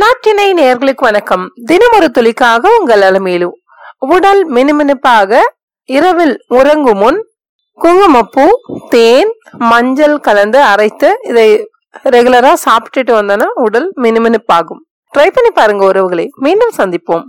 நாட்டினை நேர்களுக்கு வணக்கம். தினமொரு துளிக்காக உங்கள் அலமேலு. உடல் மினுமினுப்பாக இரவில் உறங்கும் முன் குங்குமப்பூ தேன் மஞ்சள் கலந்து அரைத்து இதை ரெகுலரா சாப்பிட்டுட்டு வந்தோன்னா உடல் மினுமினுப்பாகும். ட்ரை பண்ணி பாருங்க உறவுகளை. மீண்டும் சந்திப்போம்.